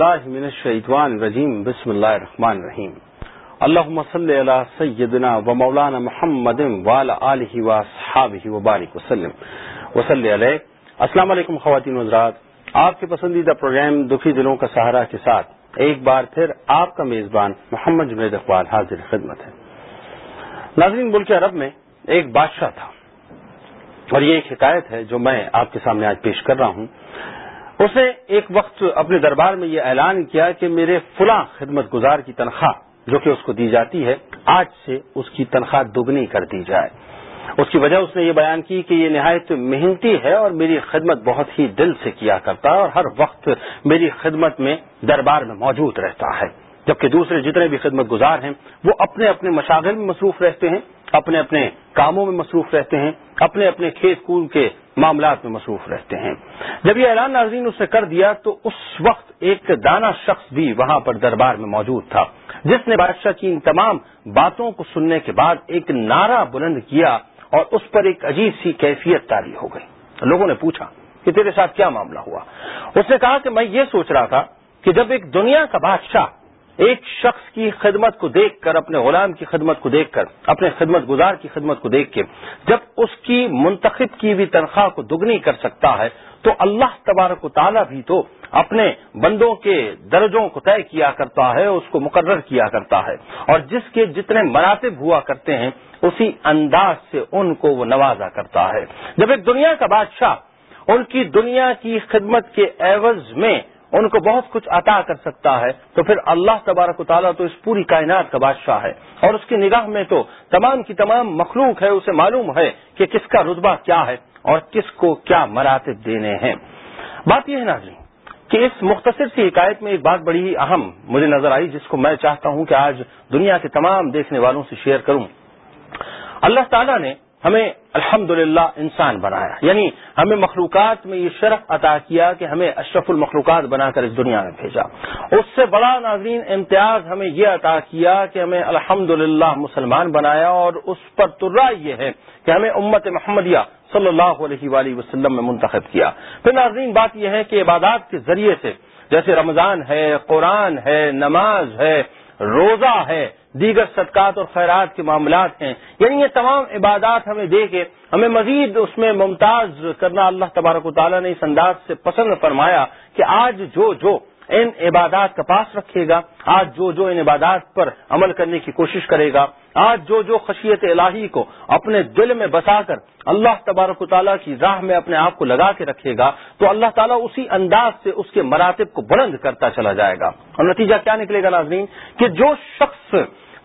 اللہ من الشیطان الرجیم بسم اللہ الرحمن الرحیم۔ اللہم صلی علی سیدنا و مولانا محمد وعلا آلہ و صحابہ و بارک وسلم وصلی علیہ۔ السلام علیکم خواتین حضرات۔ آپ کے پسندیدہ پروگرام دکھی دلوں کا سہارا کے ساتھ ایک بار پھر آپ کا میزبان محمد جنید اقبال حاضر خدمت ہے۔ ناظرین، ملک عرب میں ایک بادشاہ تھا۔ اور یہ ایک حکایت ہے جو میں آپ کے سامنے آج پیش کر رہا ہوں۔ اس نے ایک وقت اپنے دربار میں یہ اعلان کیا کہ میرے فلاں خدمت گزار کی تنخواہ جو کہ اس کو دی جاتی ہے، آج سے اس کی تنخواہ دگنی کر دی جائے۔ اس کی وجہ اس نے یہ بیان کی کہ یہ نہایت محنتی ہے اور میری خدمت بہت ہی دل سے کیا کرتا ہے اور ہر وقت میری خدمت میں دربار میں موجود رہتا ہے۔ جبکہ دوسرے جتنے بھی خدمت گزار ہیں، وہ اپنے اپنے مشاغل میں مصروف رہتے ہیں۔ اپنے اپنے کاموں میں مصروف رہتے ہیں، اپنے اپنے کھیت کود کے معاملات میں مصروف رہتے ہیں۔ جب یہ اعلان ناظرین اس نے کر دیا تو اس وقت ایک دانا شخص بھی وہاں پر دربار میں موجود تھا، جس نے بادشاہ کی ان تمام باتوں کو سننے کے بعد ایک نعرہ بلند کیا اور اس پر ایک عجیب سی کیفیت تاری ہو گئی۔ لوگوں نے پوچھا کہ تیرے ساتھ کیا معاملہ ہوا؟ اس نے کہا کہ میں یہ سوچ رہا تھا کہ جب ایک دنیا کا بادشاہ ایک شخص کی خدمت کو دیکھ کر، اپنے غلام کی خدمت کو دیکھ کر، اپنے خدمت گزار کی خدمت کو دیکھ کے، جب اس کی منتخب کی ہوئی تنخواہ کو دگنی کر سکتا ہے، تو اللہ تبارک و تعالیٰ بھی تو اپنے بندوں کے درجوں کو طے کیا کرتا ہے، اس کو مقرر کیا کرتا ہے۔ اور جس کے جتنے مراتب ہوا کرتے ہیں، اسی انداز سے ان کو وہ نوازا کرتا ہے۔ جب ایک دنیا کا بادشاہ ان کی دنیا کی خدمت کے عوض میں ان کو بہت کچھ عطا کر سکتا ہے، تو پھر اللہ تبارک و تعالیٰ تو اس پوری کائنات کا بادشاہ ہے۔ اور اس کی نگاہ میں تو تمام کی تمام مخلوق ہے، اسے معلوم ہے کہ کس کا رتبہ کیا ہے اور کس کو کیا مراتب دینے ہیں۔ بات یہ ہے ناظرین، کہ اس مختصر سی حکایت میں ایک بات بڑی ہی اہم مجھے نظر آئی، جس کو میں چاہتا ہوں کہ آج دنیا کے تمام دیکھنے والوں سے شیئر کروں۔ اللہ تعالیٰ نے ہمیں الحمد انسان بنایا۔ یعنی ہمیں مخلوقات میں یہ شرف عطا کیا کہ ہمیں اشرف المخلوقات بنا کر اس دنیا میں بھیجا۔ اس سے بڑا ناظرین امتیاز ہمیں یہ عطا کیا کہ ہمیں الحمد مسلمان بنایا اور اس پر ترا یہ ہے کہ ہمیں امت محمدیہ صلی اللہ علیہ وآلہ وسلم میں منتخب کیا۔ پھر ناظرین، بات یہ ہے کہ عبادات کے ذریعے سے، جیسے رمضان ہے، قرآن ہے، نماز ہے، روزہ ہے دیگر صدقات اور خیرات کے معاملات ہیں۔ یعنی یہ تمام عبادات ہمیں دے کے ہمیں مزید اس میں ممتاز کرنا اللہ تبارک و تعالیٰ نے اس انداز سے پسند فرمایا کہ آج جو جو ان عبادات کا پاس رکھے گا، آج جو جو ان عبادات پر عمل کرنے کی کوشش کرے گا، آج جو جو خشیت الہی کو اپنے دل میں بسا کر اللہ تبارک و تعالیٰ کی راہ میں اپنے آپ کو لگا کے رکھے گا، تو اللہ تعالیٰ اسی انداز سے اس کے مراتب کو بلند کرتا چلا جائے گا۔ اور نتیجہ کیا نکلے گا ناظرین؟ کہ جو شخص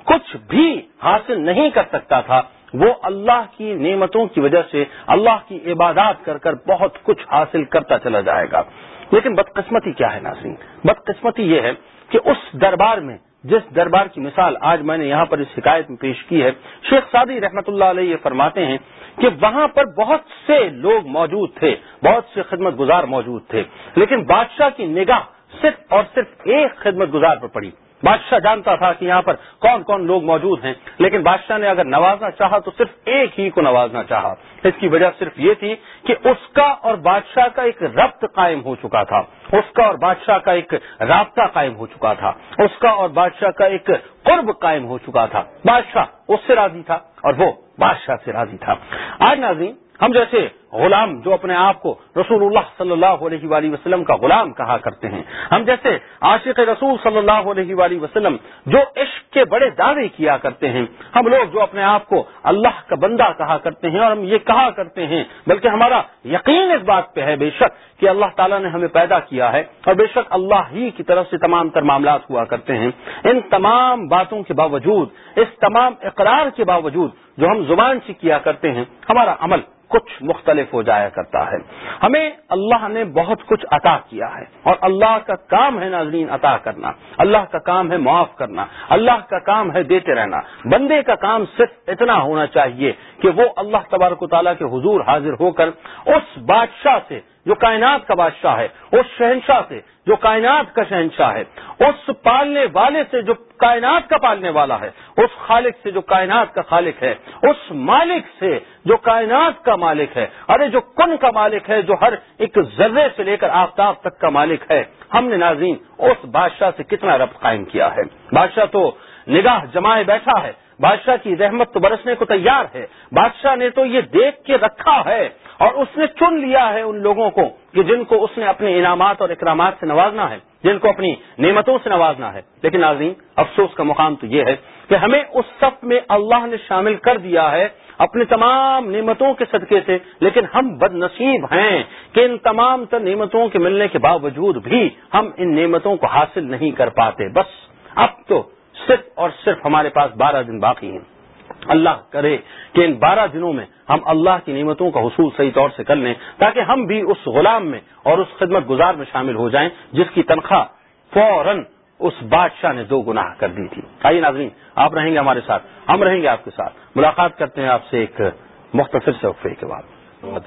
کچھ بھی حاصل نہیں کر سکتا تھا، وہ اللہ کی نعمتوں کی وجہ سے اللہ کی عبادات کر کر بہت کچھ حاصل کرتا چلا جائے گا۔ لیکن بدقسمتی کیا ہے ناظرین؟ بدقسمتی یہ ہے کہ اس دربار میں، جس دربار کی مثال آج میں نے یہاں پر اس شکایت میں پیش کی ہے، شیخ سعدی رحمت اللہ علیہ یہ فرماتے ہیں کہ وہاں پر بہت سے لوگ موجود تھے، بہت سے خدمت گزار موجود تھے، لیکن بادشاہ کی نگاہ صرف اور صرف ایک خدمت گزار پر پڑی۔ بادشاہ جانتا تھا کہ یہاں پر کون کون لوگ موجود ہیں، لیکن بادشاہ نے اگر نوازنا چاہا تو صرف ایک ہی کو نوازنا چاہا۔ اس کی وجہ صرف یہ تھی کہ اس کا اور بادشاہ کا ایک ربط قائم ہو چکا تھا۔ اس کا اور بادشاہ کا ایک رابطہ قائم ہو چکا تھا۔ اس کا اور بادشاہ کا ایک قرب قائم ہو چکا تھا۔ بادشاہ اس سے راضی تھا اور وہ بادشاہ سے راضی تھا۔ آج ناظرین ہم جیسے غلام جو اپنے آپ کو رسول اللہ صلی اللہ علیہ وآلہ وسلم کا غلام کہا کرتے ہیں۔ ہم جیسے عاشق رسول صلی اللہ علیہ وآلہ وسلم جو عشق کے بڑے دعوے کیا کرتے ہیں، ہم لوگ جو اپنے آپ کو اللہ کا بندہ کہا کرتے ہیں اور ہم یہ کہا کرتے ہیں، بلکہ ہمارا یقین اس بات پہ ہے بے شک کہ اللہ تعالیٰ نے ہمیں پیدا کیا ہے اور بے شک اللہ ہی کی طرف سے تمام تر معاملات ہوا کرتے ہیں۔ ان تمام باتوں کے باوجود، اس تمام اقرار کے باوجود جو ہم زبان سے کیا کرتے ہیں، ہمارا عمل کچھ مختلف ہو جایا کرتا ہے۔ ہمیں اللہ نے بہت کچھ عطا کیا ہے۔ اور اللہ کا کام ہے ناظرین عطا کرنا۔ اللہ کا کام ہے معاف کرنا۔ اللہ کا کام ہے دیتے رہنا۔ بندے کا کام صرف اتنا ہونا چاہیے کہ وہ اللہ تبارک و تعالیٰ کے حضور حاضر ہو کر اس بادشاہ سے جو کائنات کا بادشاہ ہے، اس شہنشاہ سے، جو کائنات کا شہنشاہ ہے، اس پالنے والے سے جو کائنات کا پالنے والا ہے، اس خالق سے جو کائنات کا خالق ہے، اس مالک سے جو کائنات کا مالک ہے۔ ارے، جو کن کا مالک ہے، جو ہر ایک ذرے سے لے کر آفتاب تک کا مالک ہے۔ ہم نے ناظرین، اس بادشاہ سے کتنا ربط قائم کیا ہے؟ بادشاہ تو نگاہ جمائے بیٹھا ہے بادشاہ کی رحمت تو برسنے کو تیار ہے۔ بادشاہ نے تو یہ دیکھ کے رکھا ہے اور اس نے چن لیا ہے ان لوگوں کو کہ جن کو اس نے اپنے انعامات اور اکرامات سے نوازنا ہے، جن کو اپنی نعمتوں سے نوازنا ہے۔ لیکن ناظرین، افسوس کا مقام تو یہ ہے کہ ہمیں اس سب میں اللہ نے شامل کر دیا ہے اپنی تمام نعمتوں کے صدقے سے، لیکن ہم بد نصیب ہیں کہ ان تمام تر نعمتوں کے ملنے کے باوجود بھی ہم ان نعمتوں کو حاصل نہیں کر پاتے۔ بس، اب تو صرف اور صرف ہمارے پاس بارہ دن باقی ہیں۔ اللہ کرے کہ ان بارہ دنوں میں ہم اللہ کی نعمتوں کا حصول صحیح طور سے کر لیں تاکہ ہم بھی اس غلام میں اور اس خدمت گزار میں شامل ہو جائیں جس کی تنخواہ فوراً اس بادشاہ نے دو گناہ کر دی تھی۔ آئیے ناظرین، آپ رہیں گے ہمارے ساتھ، ہم رہیں گے آپ کے ساتھ۔ ملاقات کرتے ہیں آپ سے ایک مختصر سے وقفے کے بعد۔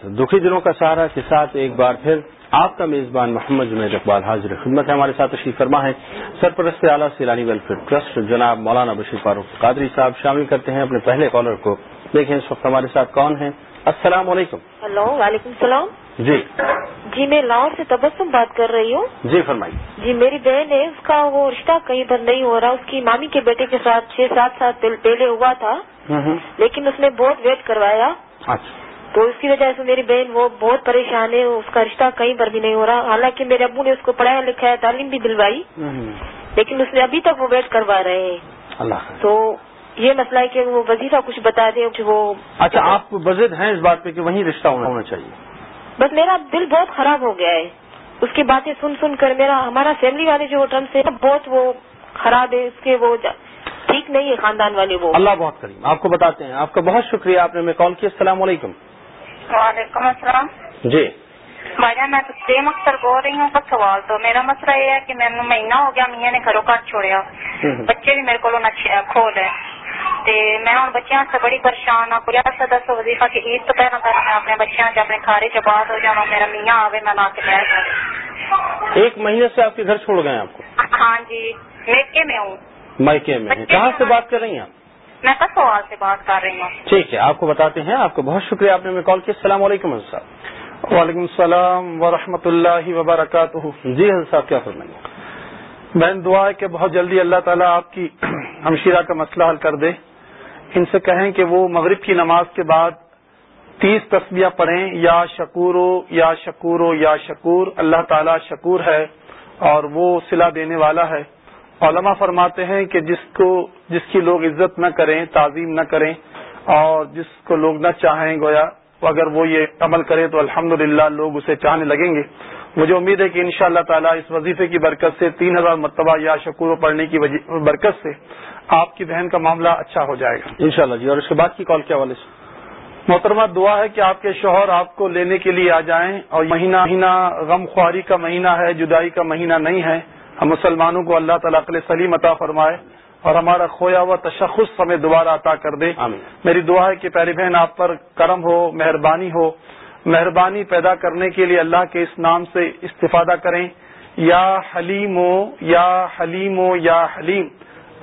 دکھی دنوں کا سہارا کے ساتھ ایک بار پھر آپ کا میزبان محمد جمید اقبال حاضر خدمت ہے ہمارے ساتھ تشریف فرما ہے۔ سرپرست اعلیٰ سیلانی ویلفیئر ٹرسٹ جناب مولانا بشیر فاروق قادری صاحب شامل کرتے ہیں اپنے پہلے کالر کو۔ دیکھیں اس وقت ہمارے ساتھ کون ہیں۔ السلام علیکم۔ ہلو وعلیکم السلام۔ جی۔ جی میں لاہور سے تبسم بات کر رہی ہوں۔ جی فرمائیے۔ جی میری بہن ہے اس کا وہ رشتہ کہیں پر نہیں ہو رہا۔ اس کی مامی کے بیٹے کے ساتھ چھ سات سال پہلے ہوا تھا۔ لیکن اس نے بہت ویٹ کروایا۔ اچھا۔ تو اس کی وجہ سے میری بہن وہ بہت پریشان ہے اس کا رشتہ کہیں پر بھی نہیں ہو رہا۔ حالانکہ میرے ابو نے اس کو پڑھایا لکھایا تعلیم بھی دلوائی لیکن اس نے ابھی تک وہ ویٹ کروا رہے ہیں۔ اللہ تو یہ مسئلہ ہے کہ وہ وظیفہ کچھ بتا دیں کہ وہ اچھا آپ وزد ہیں اس بات پہ کہ وہیں رشتہ ہونا چاہیے؟ بس میرا دل بہت خراب ہو گیا ہے۔ اس کی باتیں سن سن کر میرا ہمارا فیملی والے جو ٹرمس ہیں بہت وہ خراب ہے اس کے وہ ٹھیک نہیں ہے خاندان والے وہ۔ اللہ بہت کریم۔ آپ کو بتاتے ہیں۔ آپ کا بہت شکریہ آپ نے ہمیں کال کیا السلام علیکم۔ وعلیکم السلام۔ جی۔ بھائی جان میں تسلیم اختر بول رہی ہوں کچھ سوال تو میرا مسئلہ یہ ہے کہ میں مہینہ ہو گیا میاں نے گھروں کا چھوڑیا۔ بچے بھی میرے کو کھول ہے تے میں ہوں بچیاں سے بڑی پریشان ہوں۔ کوئی ایسا دسو وظیفہ کہ عید تو پہلے کر میں اپنے بچیاں سے اپنے کھارے چ بات ہو جانا میرا میاں آوے میں لا کے لے ایک مہینے سے آپ کے گھر چھوڑ گئے آپ کو؟ ہاں جی میکے میں ہوں۔ مائکے میں کہاں سے بات کر رہی ہیں آپ؟ میں کسوال سے بات کر رہی ہوں۔ ٹھیک ہے آپ کو بتاتے ہیں۔ آپ کو بہت شکریہ آپ نے ہمیں کال کیا السلام علیکم حضرت صاحب۔ وعلیکم السلام ورحمۃ اللہ وبرکاتہ۔ جی حضرت صاحب کیا فرمائیں گے؟ بہن دعا ہے کہ بہت جلدی اللہ تعالیٰ آپ کی ہمشیرہ کا مسئلہ حل کر دے۔ ان سے کہیں کہ وہ مغرب کی نماز کے بعد تیس تصبیہ پڑھیں۔ یا شکور یا شکور یا شکور۔ اللہ تعالیٰ شکور ہے اور وہ صلح دینے والا ہے۔ علماء فرماتے ہیں کہ جس کو جس کی لوگ عزت نہ کریں تعظیم نہ کریں اور جس کو لوگ نہ چاہیں گویا اگر وہ یہ عمل کرے تو الحمد لوگ اسے چاہنے لگیں گے۔ مجھے امید ہے کہ ان شاء اللہ تعالیٰ اس وظیفے کی برکت سے تین ہزار مرتبہ یا شکور پڑھنے کی برکت سے آپ کی بہن کا معاملہ اچھا ہو جائے گا۔ انشاءاللہ جی اور اس کے بعد کی کال کیا والے سے؟ محترمہ دعا ہے کہ آپ کے شوہر آپ کو لینے کے لیے آ جائیں اور مہینہ مہینہ غم خواری کا مہینہ ہے جدائی کا مہینہ نہیں ہے۔ ہم مسلمانوں کو اللہ تعالیٰ عقل سلیم عطا فرمائے اور ہمارا کھویا ہوا تشخص ہمیں دوبارہ عطا کر دے۔ آمین۔ میری دعا ہے کہ پیاری بہن آپ پر کرم ہو مہربانی ہو۔ مہربانی پیدا کرنے کے لیے اللہ کے اس نام سے استفادہ کریں۔ یا حلیم یا حلیم یا حلیم۔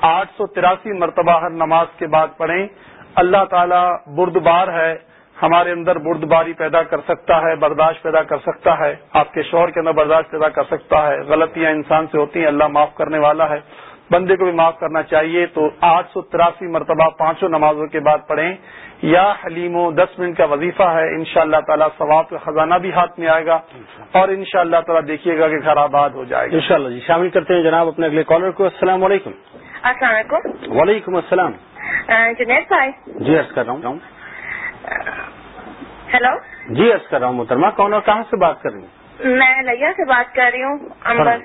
آٹھ سو تراسی مرتبہ ہر نماز کے بعد پڑھیں۔ اللہ تعالیٰ بردبار ہے۔ ہمارے اندر بردباری پیدا کر سکتا ہے برداشت پیدا کر سکتا ہے۔ آپ کے شوہر کے اندر برداشت پیدا کر سکتا ہے۔ غلطیاں انسان سے ہوتی ہیں اللہ معاف کرنے والا ہے۔ بندے کو بھی معاف کرنا چاہیے۔ تو آٹھ سو تراسی مرتبہ پانچوں نمازوں کے بعد پڑھیں۔ یا حلیم و دس منٹ کا وظیفہ ہے۔ ان شاء اللہ تعالیٰ ثواب کا خزانہ بھی ہاتھ میں آئے گا۔ اور ان شاء اللہ تعالیٰ دیکھیے گا کہ گھر آباد ہو جائے گا۔ انشاءاللہ جی شامل کرتے ہیں جناب اپنے اگلے کالر کو۔ السلام علیکم۔ السلام علیکم۔ وعلیکم السلام۔ جنید بھائی۔ جی عرض کر رہا ہوں۔ ہیلو جی کر رہا ہوں محترمہ کون اور کہاں سے بات کر رہی ہیں؟ میں لیا سے بات کر رہی ہوں امبر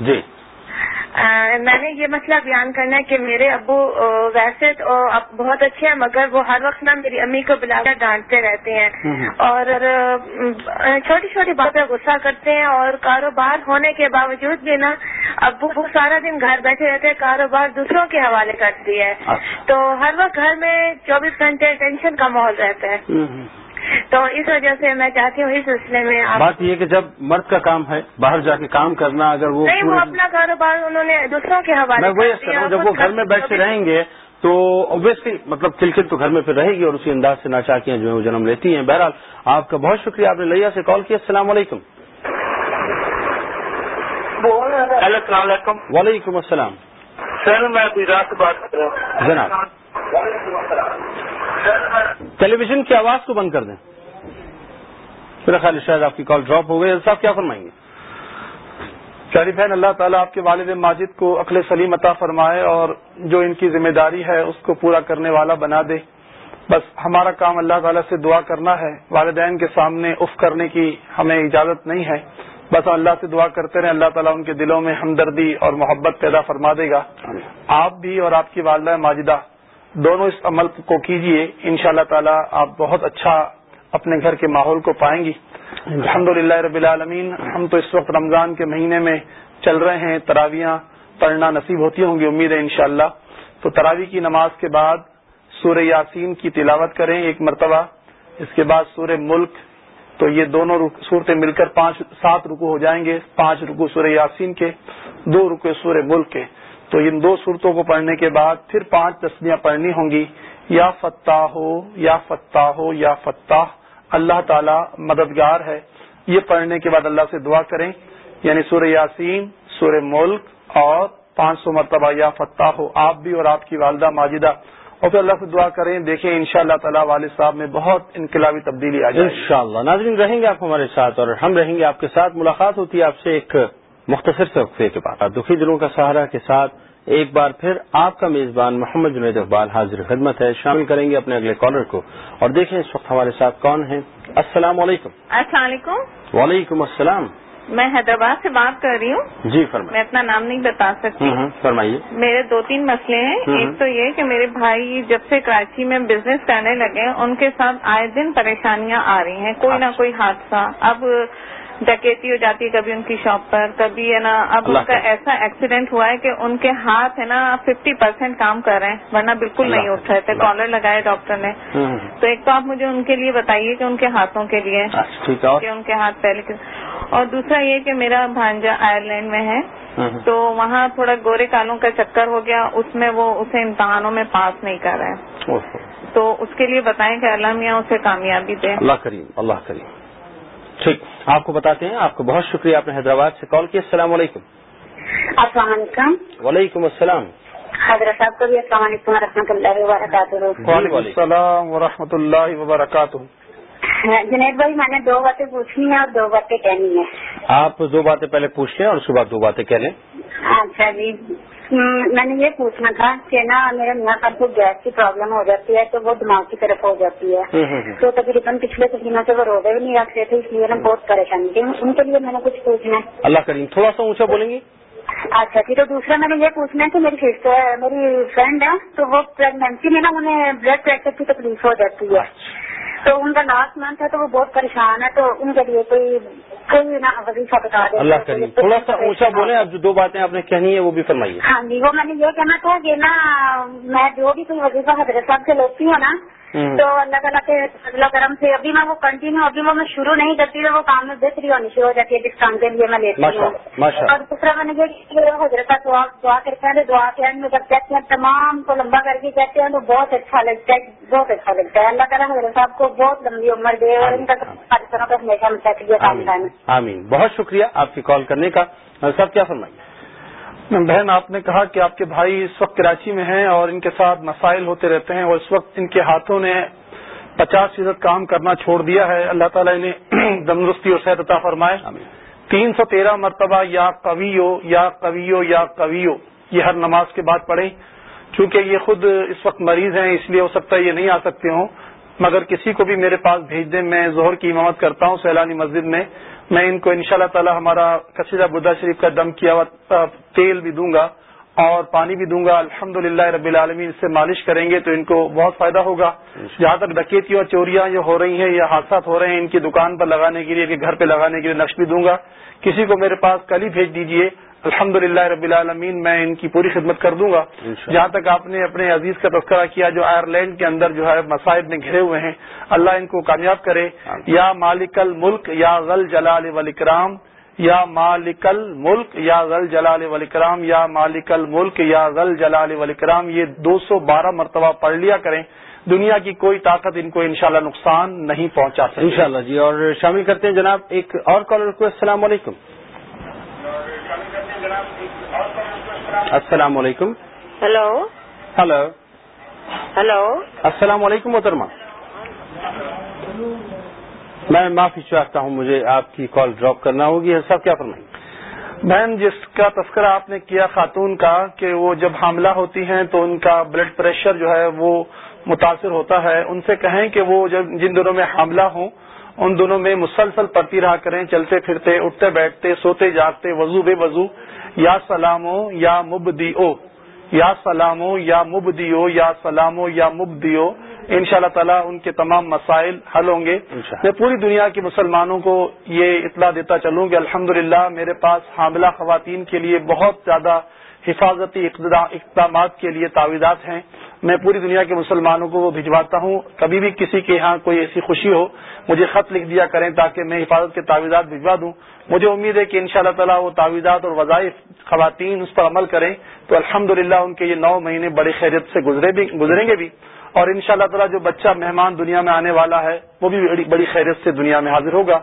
جی۔ میں نے یہ مسئلہ بیان کرنا ہے کہ میرے ابو ویسے تو بہت اچھے ہیں مگر وہ ہر وقت نا میری امی کو بلا کر ڈانٹتے رہتے ہیں۔ اور چھوٹی چھوٹی باتیں غصہ کرتے ہیں اور کاروبار ہونے کے باوجود بھی نا ابو وہ سارا دن گھر بیٹھے رہتے ہیں کاروبار دوسروں کے حوالے کرتی ہے۔ تو ہر وقت گھر میں چوبیس گھنٹے ٹینشن کا ماحول رہتا ہے۔ تو اس وجہ سے میں چاہتی ہوں اس سلسلے میں آپ بات یہ کہ جب مرد کا کام ہے باہر جا کے کام کرنا اگر وہ نہیں وہ اپنا کاروبار انہوں نے دوسروں کے حوالے میں جب وہ گھر میں بیٹھ کے رہیں گے تو اوبیسلی مطلب کلکل تو گھر میں پھر رہے گی اور اسی انداز سے ناچاکیاں جو ہیں وہ جنم لیتی ہیں۔ بہرحال آپ کا بہت شکریہ آپ نے لیا سے کال کیا السلام علیکم۔ السلام علیکم۔ وعلیکم السلام۔ سر میں گجرات سے بات کر رہا ہوں۔ جناب۔ ٹیلی ویژن کی آواز کو بند کر دیں۔ میرا خیال شاید آپ کی کال ڈراپ ہو گئی صاحب کیا فرمائیں گے؟ بہن اللہ تعالیٰ آپ کے والد ماجد کو عقل سلیم عطا فرمائے اور جو ان کی ذمہ داری ہے اس کو پورا کرنے والا بنا دے۔ بس ہمارا کام اللہ تعالیٰ سے دعا کرنا ہے۔ والدین کے سامنے اف کرنے کی ہمیں اجازت نہیں ہے۔ بس اللہ سے دعا کرتے رہیں۔ اللہ تعالیٰ ان کے دلوں میں ہمدردی اور محبت پیدا فرما دے گا۔ آپ بھی اور آپ کی والدہ ماجدہ دونوں اس عمل کو کیجیے۔ ان شاء اللہ تعالیٰ آپ بہت اچھا اپنے گھر کے ماحول کو پائیں گی۔ الحمد للہ رب العالمین، ہم تو اس وقت رمضان کے مہینے میں چل رہے ہیں، تراویاں پڑھنا نصیب ہوتی ہوں گی، امید ہے انشاءاللہ۔ تو تراوی کی نماز کے بعد سورہ یاسین کی تلاوت کریں ایک مرتبہ، اس کے بعد سورہ ملک۔ تو یہ دونوں صورتیں مل کر پانچ، سات رکو ہو جائیں گے۔ پانچ رکو سورہ یاسین کے، دو رکو سورہ ملک کے۔ تو ان دو صورتوں کو پڑھنے کے بعد پھر پانچ تسلیاں پڑھنی ہوں گی۔ یا فتح ہو یا فتح ہو یا فتح اللہ تعالی مددگار ہے۔ یہ پڑھنے کے بعد اللہ سے دعا کریں۔ یعنی سورہ یاسین، سورہ ملک اور پانچ سو مرتبہ یا فتح ہو آپ بھی اور آپ کی والدہ ماجدہ۔ اور پھر اللہ سے دعا کریں۔ دیکھیں ان شاء اللہ تعالیٰ والد صاحب میں بہت انقلابی تبدیلی آ جائے گی۔ انشاءاللہ۔ ناظرین، رہیں گے آپ ہمارے ساتھ اور ہم رہیں گے آپ کے ساتھ۔ ملاقات ہوتی ہے آپ سے ایک مختصر سے وقفے کے بعد دکھی دلوں کا سہارا کے ساتھ ایک بار پھر آپ کا میزبان محمد جنید اقبال حاضر خدمت ہے۔ شامل کریں گے اپنے اگلے کالر کو اور دیکھیں اس وقت ہمارے ساتھ کون ہیں۔ السلام علیکم۔ السلام علیکم۔ وعلیکم السلام۔ میں حیدرآباد سے بات کر رہی ہوں۔ جی میں فرمائیے اپنا نام نہیں بتا سکتی۔ فرمائیے۔ میرے دو تین مسئلے ہیں۔ ایک تو یہ کہ میرے بھائی جب سے کراچی میں بزنس کرنے لگے ان کے ساتھ آئے دن پریشانیاں آ رہی ہیں۔ کوئی نہ اچھا۔ کوئی حادثہ۔ اب ڈکیتی ہو جاتی ہے کبھی ان کی شاپ پر کبھی ہے نا اب ان کا۔ ایسا ایکسیڈنٹ ہوا ہے کہ ان کے ہاتھ ہے نا ففٹی پرسینٹ کام کر رہے ہیں ورنہ بالکل نہیں اٹھ رہے تھے۔ کالر لگائے ڈاکٹر نے۔ تو ایک تو آپ مجھے ان کے لیے بتائیے کہ ان کے ہاتھوں کے لیے اچھا ہے کہ ان کے ہاتھ پہلے کے اور دوسرا یہ کہ میرا بھانجا آئرلینڈ میں ہے۔ تو وہاں تھوڑا گورے کالوں کا چکر ہو گیا اس میں وہ اسے امتحانوں میں پاس نہیں کر رہے ہیں اوہو۔ تو اس کے لیے بتائیں کہ اللہ میاں اسے کامیابی دے اللہ کریم اللہ کریم ٹھیک۔ آپ کو بتاتے ہیں آپ کو بہت شکریہ آپ نے حیدرآباد سے کال کیا السلام علیکم۔ السلام علیکم۔ وعلیکم السلام۔ حضرت صاحب کو بھی السلام علیکم و رحمۃ اللہ وبرکاتہ۔ وعلیکم السلام ورحمۃ اللہ وبرکاتہ۔ جنید بھائی میں نے دو باتیں پوچھنی ہیں اور دو باتیں کہنی ہیں۔ آپ دو باتیں پہلے پوچھ لیں اور اس کے بعد دو باتیں کہہ لیں۔ اچھا جی۔ میں نے یہ پوچھنا تھا کہ نا میرے میاں صاحب کو گیس کی پرابلم ہو جاتی ہے تو وہ دماغ کی طرف ہو جاتی ہے۔ تو تقریباً پچھلے کچھ دنوں سے وہ روزے بھی نہیں رکھتے تھے اس لیے نا بہت پریشانی تھی۔ ان کے لیے میں نے کچھ پوچھنا ہے۔ اللہ کریم تھوڑا سا اونچا بولیں گی اچھا جی تو دوسرا میں نے یہ پوچھنا ہے کہ میری سسٹر میری فرینڈ ہے تو وہ پریگنینسی میں نا انہیں بلڈ پریشر کی تکلیف ہو جاتی ہے۔ تو ان کا لاسٹ منتھ ہے تو وہ بہت پریشان ہے تو ان کے لیے کوئی کوئی نا وظیفہ بتا دیں اللہ کریم تھوڑا سا اونچا بولیں اب جو دو باتیں آپ نے کہنی ہے وہ بھی فرمائیے ہاں جی وہ میں نے یہ کہنا تھا کہ نا میں جو بھی کوئی وظیفہ حضرت صاحب سے لیتی ہوں نا۔ تو اللہ تعالیٰ کے فضل و کرم سے ابھی میں وہ کنٹینیو ابھی وہ میں شروع نہیں کرتی تو وہ کام میں بہتری ہونی شروع ہو جاتی ہے جس کام کے لیے میں لیتی ہوں۔ اور دوسرا میں نے یہ حضرت دعا دعا کرتے ہیں تو دعا کے اینڈ میں جب کہتے ہیں تمام کو لمبا کر کے کہتے ہیں تو بہت اچھا لگتا ہے بہت اچھا لگتا ہے۔ اللہ تعالیٰ حضرت صاحب کو بہت لمبی عمر دے اور ان کا ہمیشہ آمین۔ بہت شکریہ آپ کی کال کرنے کا۔ سب کیا فرمائیے؟ بہن آپ نے کہا کہ آپ کے بھائی اس وقت کراچی میں ہیں اور ان کے ساتھ مسائل ہوتے رہتے ہیں اور اس وقت ان کے ہاتھوں نے پچاس فیصد کام کرنا چھوڑ دیا ہے۔ اللہ تعالیٰ انہیں تندرستی اور صحت عطا فرمائے۔ تین سو تیرہ مرتبہ یا قویو یا قویو یا قویو۔ یہ ہر نماز کے بعد پڑھیں۔ چونکہ یہ خود اس وقت مریض ہیں اس لیے ہو سکتا ہے یہ نہیں آ سکتے ہوں۔ مگر کسی کو بھی میرے پاس بھیج دیں میں ظہر کی امامت کرتا ہوں سیلانی مسجد میں۔ میں ان کو ان شاء اللہ تعالی ہمارا کثیرہ بدھا شریف کا دم کیا ہوا تیل بھی دوں گا اور پانی بھی دوں گا۔ الحمد رب العالمین اس سے مالش کریں گے تو ان کو بہت فائدہ ہوگا۔ جہاں تک ڈکیتیوں اور چوریاں جو ہو رہی ہیں یا حادثات ہو رہے ہیں ان کی دکان پر لگانے کے لیے کہ گھر پہ لگانے کے لیے نقش بھی دوں گا۔ کسی کو میرے پاس کل ہی بھیج دیجیے الحمد رب العالمین میں ان کی پوری خدمت کر دوں گا۔ جہاں تک آپ نے اپنے عزیز کا تذکرہ کیا جو آئرلینڈ کے اندر جو ہے مسائب میں گھرے ہوئے ہیں اللہ ان کو کامیاب کرے۔ یا مالک الملک یا غل جلال والاکرام یا مالک الملک یا غل جلال والاکرام یا مالک الملک یا غل جلال والاکرام یہ دو سو بارہ مرتبہ پڑھ لیا کریں۔ دنیا کی کوئی طاقت ان کو انشاءاللہ نقصان نہیں پہنچا سکتی انشاءاللہ جی اور شامل کرتے ہیں جناب ایک اور کالر کو السلام علیکم۔ السلام علیکم۔ ہلو ہلو ہلو السلام علیکم محترمہ۔ میں معافی چاہتا ہوں مجھے آپ کی کال ڈراپ کرنا ہوگی۔ صاحب کیا فرمائیں؟ بہن جس کا تذکرہ آپ نے کیا خاتون کا کہ وہ جب حاملہ ہوتی ہیں تو ان کا بلڈ پریشر جو ہے وہ متاثر ہوتا ہے ان سے کہیں کہ وہ جب جن دنوں میں حاملہ ہوں ان دنوں میں مسلسل پڑتی رہا کریں چلتے پھرتے اٹھتے بیٹھتے سوتے جاگتے وضو بے وضو یا سلامو یا مبدیو یا سلامو یا مبدیو یا سلامو یا مبدیو ان شاء اللہ تعالیٰ ان کے تمام مسائل حل ہوں گے۔ میں پوری دنیا کے مسلمانوں کو یہ اطلاع دیتا چلوں کہ الحمدللہ میرے پاس حاملہ خواتین کے لیے بہت زیادہ حفاظتی اقدامات کے لیے تعویذات ہیں۔ میں پوری دنیا کے مسلمانوں کو وہ بھجواتا ہوں۔ کبھی بھی کسی کے یہاں کوئی ایسی خوشی ہو، مجھے خط لکھ دیا کریں تاکہ میں حفاظت کے تعویذات بھجوا دوں۔ مجھے امید ہے کہ ان شاء اللہ تعالیٰ وہ تعویذات اور وظائف، خواتین اس پر عمل کریں تو الحمدللہ ان کے یہ نو مہینے بڑی خیریت سے گزرے بھی گزریں گے بھی۔ اور ان شاء اللہ تعالیٰ جو بچہ مہمان دنیا میں آنے والا ہے، وہ بھی بڑی بڑی خیریت سے دنیا میں حاضر ہوگا۔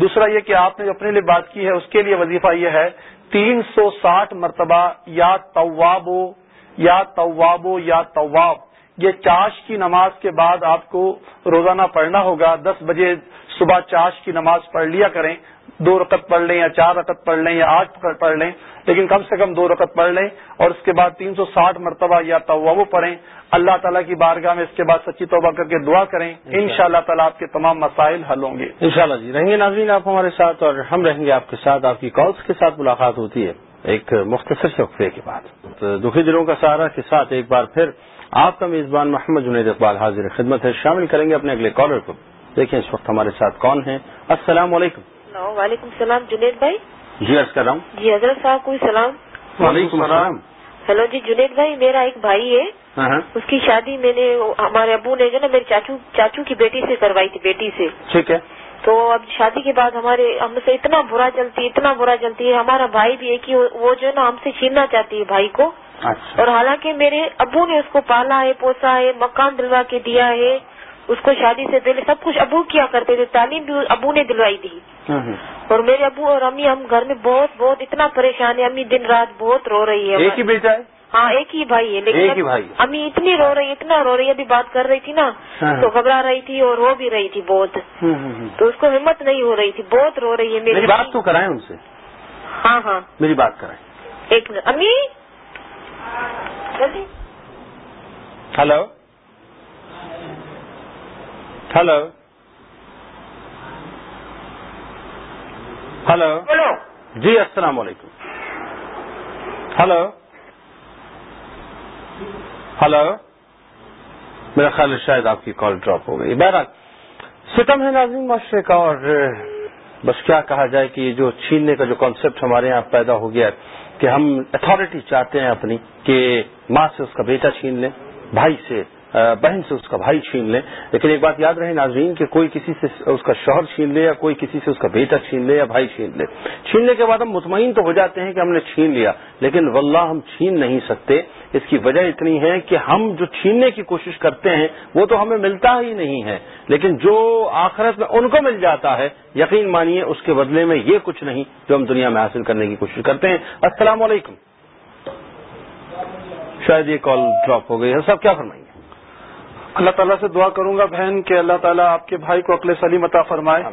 دوسرا یہ کہ آپ نے جو اپنے لیے بات کی ہے، اس کے لیے وظیفہ یہ ہے تین سو ساٹھ مرتبہ یا طوابو یا طوابو یا طواب۔ یہ چاش کی نماز کے بعد آپ کو روزانہ پڑھنا ہوگا۔ دس بجے صبح چاش کی نماز پڑھ لیا کریں۔ دو رکعت پڑھ لیں یا چار رکعت پڑھ لیں یا آٹھ پڑھ لیں لیکن کم سے کم دو رکعت پڑھ لیں اور اس کے بعد تین سو ساٹھ مرتبہ یا طوابو پڑھیں۔ اللہ تعالیٰ کی بارگاہ میں اس کے بعد سچی توبہ کر کے دعا کریں۔ ان شاء اللہ تعالیٰ آپ کے تمام مسائل حل ہوں گے۔ انشاءاللہ جی۔ رہیں گے ناظرین آپ ہمارے ساتھ اور ہم رہیں گے آپ کے ساتھ۔ آپ کی کالز کے ساتھ ملاقات ہوتی ہے ایک مختصر سے وقفے کے بعد۔ تو دکھی دلوں کا سہارا کے ساتھ ایک بار پھر آپ کا میزبان محمد جنید اقبال حاضر خدمت ہے۔ شامل کریں گے اپنے اگلے کالر کو۔ دیکھیں اس وقت ہمارے ساتھ کون ہیں۔ السلام علیکم۔ ہلو وعلیکم السلام جنید بھائی۔ جی عرض کر رہا ہوں۔ جی حضرت صاحب کوئی سلام؟ وعلیکم السلام۔ ہلو جی جنید بھائی میرا ایک بھائی ہے۔ ہاں ہاں۔ اس کی شادی میں نے ہمارے ابو نے جو نا میرے چاچو چاچو کی بیٹی سے کروائی تھی بیٹی سے۔ ٹھیک ہے۔ تو اب شادی کے بعد ہمارے ہم سے اتنا برا چلتی ہے اتنا برا چلتی ہے۔ ہمارا بھائی بھی ایک ہی وہ جو ہے نا ہم سے چھیننا چاہتی ہے بھائی کو۔ اچھا۔ اور حالانکہ میرے ابو نے اس کو پالا ہے پوسا ہے مکان دلوا کے دیا ہے۔ اس کو شادی سے پہلے سب کچھ ابو کیا کرتے تھے تعلیم بھی ابو نے دلوائی تھی۔ اور میرے ابو اور امی ہم گھر میں بہت بہت اتنا پریشان ہے امی دن رات بہت رو رہی ہے۔ ایک ہی بیٹا ہے؟ ہاں ایک ہی بھائی ہے لیکن۔ امی اتنی رو رہی اتنا رو رہی ابھی بات کر رہی تھی نا ہاں۔ تو گھبرا رہی تھی اور رو بھی رہی تھی بہت۔ تو اس کو ہمت نہیں ہو رہی تھی بہت رو رہی ہے میری بات تو کرائیں ان سے۔ ہاں ہاں۔ میری بات کرائیں۔ ایک منٹ۔ امی؟ ہلو۔ ہلو۔ ہلو ہلو جی السلام علیکم۔ ہلو ہلو میرا خیال ہے شاید آپ کی کال ڈراپ ہو گئی۔ بہرحال ستم ہے ناظرین معاشرے کا اور بس کیا کہا جائے کہ یہ جو چھیننے کا جو کانسیپٹ ہمارے یہاں پیدا ہو گیا ہے کہ ہم اتھارٹی چاہتے ہیں اپنی کہ ماں سے اس کا بیٹا چھین لیں بھائی سے بہن سے اس کا بھائی چھین لے۔ لیکن ایک بات یاد رہے ناظرین کہ کوئی کسی سے اس کا شوہر چھین لے یا کوئی کسی سے اس کا بیٹا چھین لے یا بھائی چھین لے۔ چھیننے کے بعد ہم مطمئن تو ہو جاتے ہیں کہ ہم نے چھین لیا، لیکن واللہ ہم چھین نہیں سکتے۔ اس کی وجہ اتنی ہے کہ ہم جو چھیننے کی کوشش کرتے ہیں، وہ تو ہمیں ملتا ہی نہیں ہے۔ لیکن جو آخرت میں ان کو مل جاتا ہے، یقین مانیے اس کے بدلے میں یہ کچھ نہیں جو ہم دنیا میں حاصل کرنے کی کوشش کرتے ہیں۔ السلام علیکم۔ شاید یہ کال ڈراپ ہو گئی ہے۔ سب کیا فرمائیں؟ اللہ تعالیٰ سے دعا کروں گا بہن کہ اللہ تعالیٰ آپ کے بھائی کو عقل سلیم عطا فرمائے۔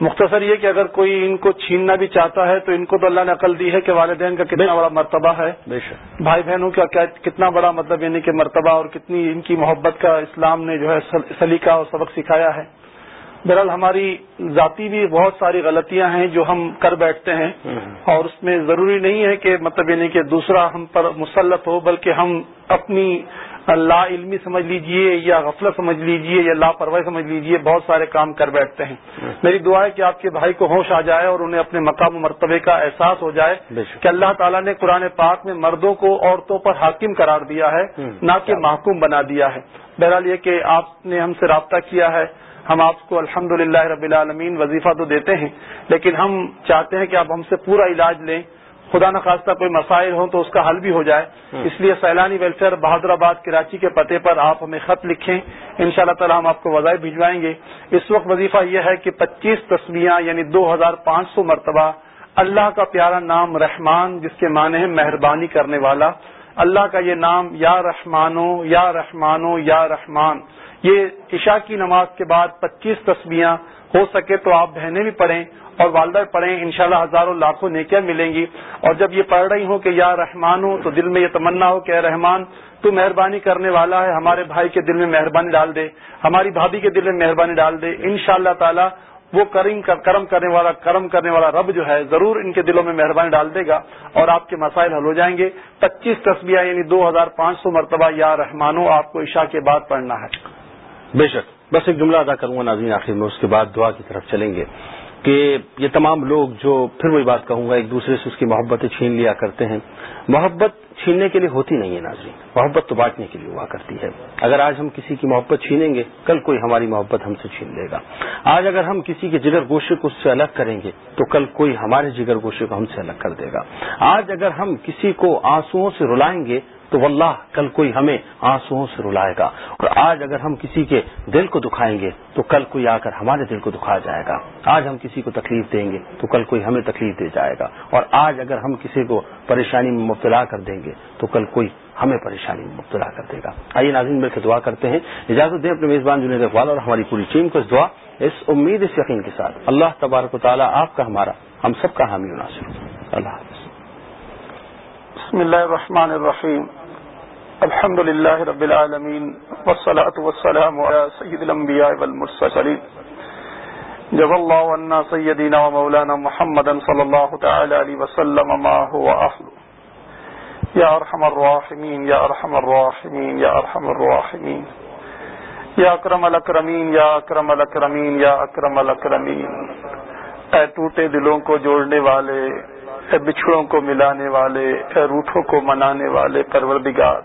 مختصر یہ کہ اگر کوئی ان کو چھیننا بھی چاہتا ہے تو ان کو تو اللہ نے عقل دی ہے کہ والدین کا کتنا بڑا مرتبہ ہے۔ بے شک۔ بھائی بہنوں کا کیا کتنا بڑا مطلب یعنی کہ مرتبہ اور کتنی ان کی محبت کا اسلام نے جو ہے سلیقہ اور سبق سکھایا ہے۔ بہرحال ہماری ذاتی بھی بہت ساری غلطیاں ہیں جو ہم کر بیٹھتے ہیں اور اس میں ضروری نہیں ہے کہ مطلب یعنی کہ دوسرا ہم پر مسلط ہو بلکہ ہم اپنی لا علمی سمجھ لیجیے یا غفلت سمجھ لیجیے یا لاپرواہی سمجھ لیجیے بہت سارے کام کر بیٹھتے ہیں۔ میری دعا ہے کہ آپ کے بھائی کو ہوش آ جائے اور انہیں اپنے مقام و مرتبے کا احساس ہو جائے کہ اللہ تعالیٰ نے قرآن پاک میں مردوں کو عورتوں پر حاکم قرار دیا ہے نہ کہ محکوم بنا دیا ہے۔ بہرحال یہ کہ آپ نے ہم سے رابطہ کیا ہے ہم آپ کو الحمد رب العالمین وظیفہ تو دیتے ہیں لیکن ہم چاہتے ہیں کہ آپ ہم سے پورا علاج لیں۔ خدا نخواستہ کوئی مسائل ہوں تو اس کا حل بھی ہو جائے۔ اس لیے سیلانی ویلفیئر بہادر آباد کراچی کے پتے پر آپ ہمیں خط لکھیں۔ ان شاء اللہ تعالیٰ ہم آپ کو وظائف بھجوائیں گے۔ اس وقت وظیفہ یہ ہے کہ پچیس تصویاں یعنی دو ہزار پانچ سو مرتبہ اللہ کا پیارا نام رحمان جس کے معنی ہے مہربانی کرنے والا اللہ کا یہ نام یا رحمانو یا رحمانو یا رحمان۔ یہ عشاء کی نماز کے بعد پچیس تصویاں ہو سکے تو آپ بہنیں بھی پڑھیں اور والدہ پڑھیں، انشاءاللہ ہزاروں لاکھوں نیکیاں ملیں گی۔ اور جب یہ پڑھ رہی ہوں کہ یا رحمان ہوں تو دل میں یہ تمنا ہو کہ اے رحمان، تو مہربانی کرنے والا ہے، ہمارے بھائی کے دل میں مہربانی ڈال دے، ہماری بھابھی کے دل میں مہربانی ڈال دے۔ ان شاء اللہ تعالیٰ وہ کرم کرم کرنے والا، کرم کرنے والا رب جو ہے ضرور ان کے دلوں میں مہربانی ڈال دے گا اور آپ کے مسائل حل ہو جائیں گے۔ پچیس تصویریں یعنی دو ہزار پانچ سو مرتبہ یا رحمانو آپ کو عشاء کے بعد پڑھنا ہے۔ بے شک. بس ایک جملہ ادا کروں گا ناظرین آخر میں، اس کے بعد دعا کی طرف چلیں گے کہ یہ تمام لوگ جو پھر وہی بات کہوں گا، ایک دوسرے سے اس کی محبتیں چھین لیا کرتے ہیں۔ محبت چھیننے کے لیے ہوتی نہیں ہے ناظرین، محبت تو بانٹنے کے لیے ہوا کرتی ہے۔ اگر آج ہم کسی کی محبت چھینیں گے، کل کوئی ہماری محبت ہم سے چھین لے گا۔ آج اگر ہم کسی کے جگر گوشے کو اس سے الگ کریں گے، تو کل کوئی ہمارے جگر گوشے کو ہم سے الگ کر دے گا۔ آج اگر ہم کسی کو آنسو سے رلائیں گے تو واللہ کل کوئی ہمیں آنسو سے رلائے گا۔ اور آج اگر ہم کسی کے دل کو دکھائیں گے تو کل کوئی آ کر ہمارے دل کو دکھا جائے گا۔ آج ہم کسی کو تکلیف دیں گے تو کل کوئی ہمیں تکلیف دے جائے گا۔ اور آج اگر ہم کسی کو پریشانی میں مبتلا کر دیں گے تو کل کوئی ہمیں پریشانی میں مبتلا کر دے گا۔ آئیے ناظرین، مل کے دعا کرتے ہیں۔ اجازت دیں اپنے میزبان جنید اقبال اور ہماری پوری ٹیم کو اس دعا، اس امید، اس یقین کے ساتھ۔ اللہ تبارک و تعالیٰ آپ کا ہمارا، ہم سب کا حامی مناسب اللہ حافظ۔ بسم اللہ الرحمن الرحیم۔ الحمد لله رب العالمين والصلاة والسلام على سيد الأنبياء والمرسلين. جب الله وأن سيدنا ومولانا محمدا صلى الله تعالى عليه وسلم ما هو أهل يا أرحم الراحمين، يا أرحم الراحمين، يا أرحم الراحمين. یا اکرم الاکرمین یا اکرم الاکرمین یا اکرم الاکرمین اے ٹوٹے دلوں کو جوڑنے والے، اے بچھڑوں کو ملانے والے، اے روٹوں کو منانے والے پروردگار.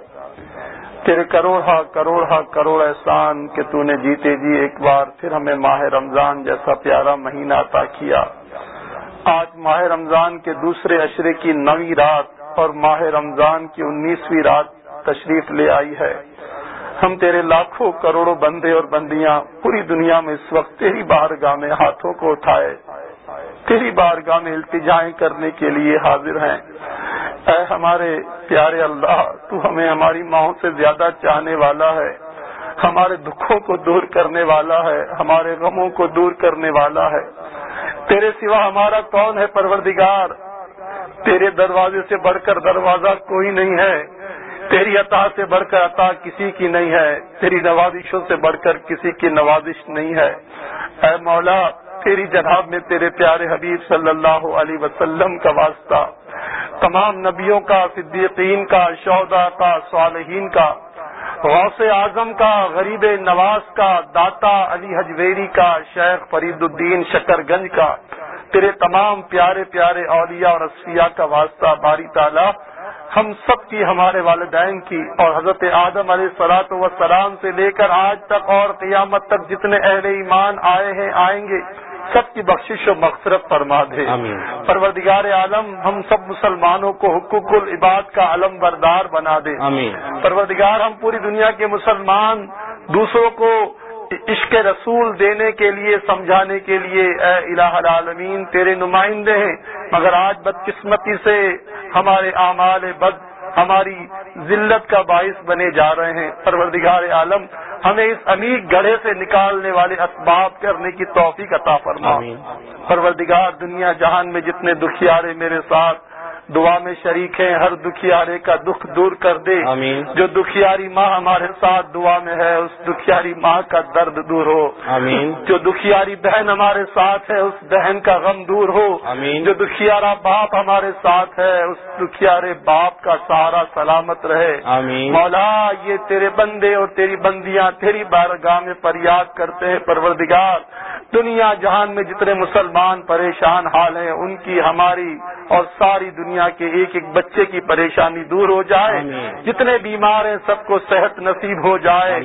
تیرے کروڑ ہا کروڑ ہا کروڑ احسان کہ تو نے جیتے جی ایک بار، پھر ہمیں ماہ رمضان جیسا پیارا مہینہ عطا کیا۔ آج ماہ رمضان کے دوسرے اشرے کی نویں رات اور ماہ رمضان کی انیسویں رات تشریف لے آئی ہے۔ ہم تیرے لاکھوں کروڑوں بندے اور بندیاں پوری دنیا میں اس وقت تیری بارگاہ میں ہاتھوں کو اٹھائے، تیری بارگاہ میں التجائیں کرنے کے لیے حاضر ہیں۔ اے ہمارے پیارے اللہ، تو ہمیں ہماری ماؤں سے زیادہ چاہنے والا ہے۔ ہمارے دکھوں کو دور کرنے والا ہے، ہمارے غموں کو دور کرنے والا ہے۔ تیرے سوا ہمارا کون ہے پروردگار؟ تیرے دروازے سے بڑھ کر دروازہ کوئی نہیں ہے۔ تیری عطا سے بڑھ کر عطا کسی کی نہیں ہے۔ تیری نوازشوں سے بڑھ کر کسی کی نوازش نہیں ہے۔ اے مولا، تیری جناب میں تیرے پیارے حبیب صلی اللہ علیہ وسلم کا واسطہ۔ تمام نبیوں کا، صدیقین کا شہدا کا، صالحین کا، غوث اعظم کا، غریب نواز کا، داتا علی حجویری کا، شیخ فرید الدین شکر گنج کا، تیرے تمام پیارے پیارے اولیاء اور اسفیہ کا واسطہ، باری تعالی، ہم سب کی، ہمارے والدین کی اور حضرت آدم علیہ سلاط و سلام سے لے کر آج تک اور قیامت تک جتنے اہل ایمان آئے ہیں، آئیں گے۔ سب کی بخشش و مغفرت فرما دے۔ پروردگار عالم ہم سب مسلمانوں کو حقوق العباد کا علم بردار بنا دے۔ پروردگار ہم پوری دنیا کے مسلمان دوسروں کو عشق رسول دینے کے لیے سمجھانے کے لیے اے الہ العالمین تیرے نمائندے ہیں۔ مگر آج بدقسمتی سے ہمارے اعمال بد ہماری ذلت کا باعث بنے جا رہے ہیں۔ پروردگار عالم ہمیں اس امیر گڑھے سے نکالنے والے اسباب کرنے کی توفیق عطا فرما۔ پروردگار دنیا جہان میں جتنے دکھیارے میرے ساتھ دعا میں شریک ہیں ہر دکھیارے کا دکھ دور کر دے۔ آمین۔ جو دکھیاری ماں ہمارے ساتھ دعا میں ہے اس دکھیاری ماں کا درد دور ہو۔ آمین۔ جو دکھیاری بہن ہمارے ساتھ ہے اس بہن کا غم دور ہو۔ آمین۔ جو دکھیارا باپ ہمارے ساتھ ہے اس دکھیارے باپ کا سہارا سلامت رہے۔ آمین۔ مولا یہ تیرے بندے اور تیری بندیاں تیری بارگاہ میں فریاد کرتے ہیں پروردگار۔ دنیا جہان میں جتنے مسلمان پریشان حال ہیں ان کی ہماری اور ساری دنیا کے ایک ایک بچے کی پریشانی دور ہو جائے۔ جتنے بیمار ہیں سب کو صحت نصیب ہو جائے۔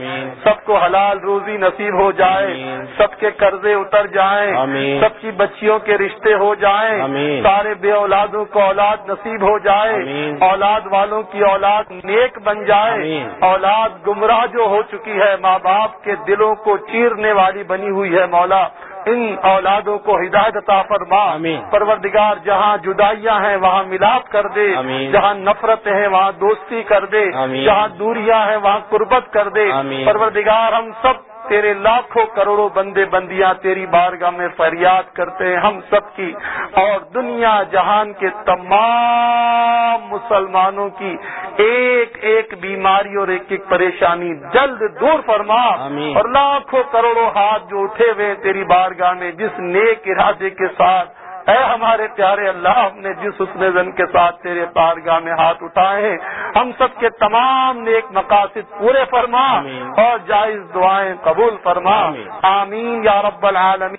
سب کو حلال روزی نصیب ہو جائے۔ سب کے قرضے اتر جائیں۔ سب کی بچیوں کے رشتے ہو جائیں۔ سارے بے اولادوں کو اولاد نصیب ہو جائے۔ اولاد والوں کی اولاد نیک بن جائے۔ اولاد گمراہ جو ہو چکی ہے ماں باپ کے دلوں کو چیرنے والی بنی ہوئی ہے مولا ان اولادوں کو ہدایت عطا فرما۔ پروردگار جہاں جدائیاں ہیں وہاں ملاپ کر دے۔ جہاں نفرتیں ہیں وہاں دوستی کر دے۔ جہاں دوریاں ہیں وہاں قربت کر دے۔ پروردگار ہم سب تیرے لاکھوں کروڑوں بندے بندیاں تیری بارگاہ میں فریاد کرتے ہیں ہم سب کی اور دنیا جہان کے تمام مسلمانوں کی ایک ایک بیماری اور ایک ایک پریشانی جلد دور فرما۔ اور لاکھوں کروڑوں ہاتھ جو اٹھے ہوئے تیری بارگاہ میں جس نیک ارادے کے ساتھ اے ہمارے پیارے اللہ ہم نے جس حسن زن کے ساتھ تیرے بارگاہ میں ہاتھ اٹھائے ہیں ہم سب کے تمام نیک مقاصد پورے فرما۔ اور جائز دعائیں قبول فرما۔ آمین یا رب العالمین